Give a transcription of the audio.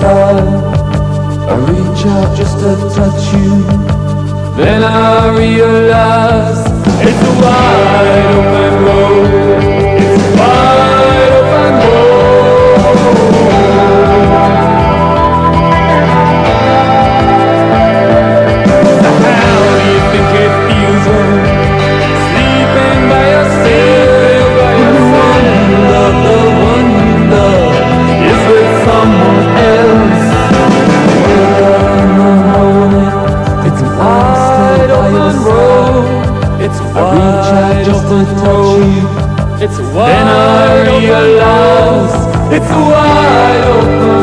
by side. I reach out just to touch you. Then I realize a wide open road. It's wide then I realize it's wide open